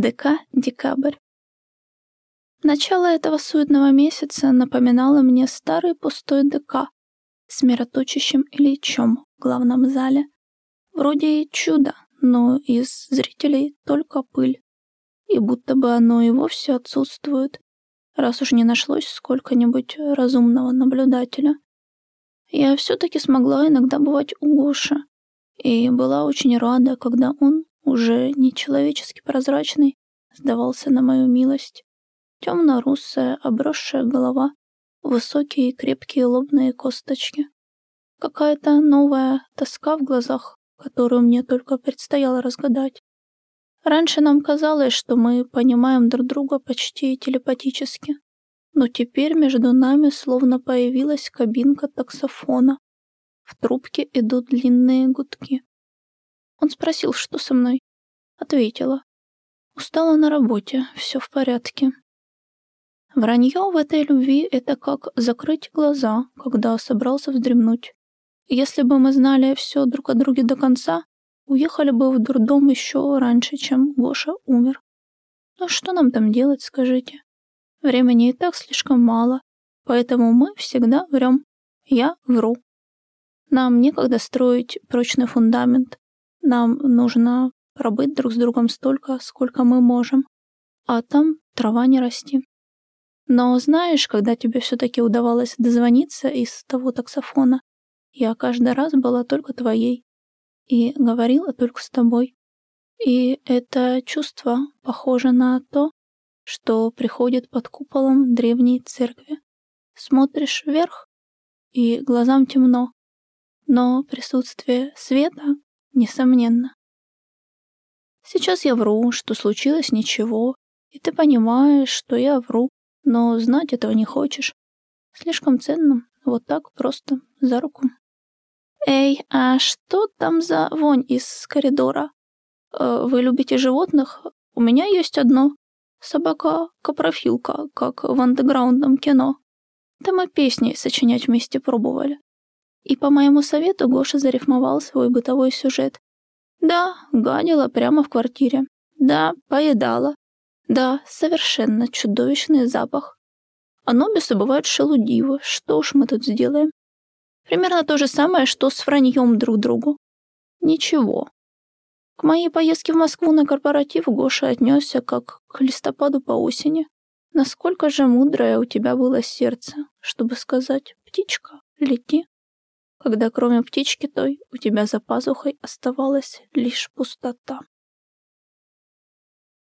ДК «Декабрь». Начало этого суетного месяца напоминало мне старый пустой ДК с мироточащим Ильичом в главном зале. Вроде и чудо, но из зрителей только пыль. И будто бы оно и вовсе отсутствует, раз уж не нашлось сколько-нибудь разумного наблюдателя. Я все-таки смогла иногда бывать у Гоши, и была очень рада, когда он, уже нечеловечески прозрачный, сдавался на мою милость. Темно-русая, обросшая голова, высокие и крепкие лобные косточки. Какая-то новая тоска в глазах, которую мне только предстояло разгадать. Раньше нам казалось, что мы понимаем друг друга почти телепатически, но теперь между нами словно появилась кабинка таксофона. В трубке идут длинные гудки. Спросил, что со мной. Ответила. Устала на работе, все в порядке. Вранье в этой любви — это как закрыть глаза, когда собрался вздремнуть. Если бы мы знали все друг о друге до конца, уехали бы в дурдом еще раньше, чем Гоша умер. Ну что нам там делать, скажите? Времени и так слишком мало, поэтому мы всегда врем. Я вру. Нам некогда строить прочный фундамент. Нам нужно пробыть друг с другом столько, сколько мы можем. А там трава не расти. Но знаешь, когда тебе все-таки удавалось дозвониться из того таксофона, я каждый раз была только твоей и говорила только с тобой. И это чувство похоже на то, что приходит под куполом древней церкви. Смотришь вверх, и глазам темно, но присутствие света несомненно. Сейчас я вру, что случилось ничего, и ты понимаешь, что я вру, но знать этого не хочешь. Слишком ценно, вот так просто, за руку. Эй, а что там за вонь из коридора? Э, вы любите животных? У меня есть одно. Собака-капрофилка, как в андеграундном кино. Там мы песни сочинять вместе пробовали. И по моему совету Гоша зарифмовал свой бытовой сюжет. Да, гадила прямо в квартире. Да, поедала. Да, совершенно чудовищный запах. А нобисы бывают шелудивы. Что уж мы тут сделаем? Примерно то же самое, что с враньем друг другу. Ничего. К моей поездке в Москву на корпоратив Гоша отнесся как к листопаду по осени. Насколько же мудрое у тебя было сердце, чтобы сказать «птичка, лети», когда кроме птички той у тебя за пазухой оставалась лишь пустота.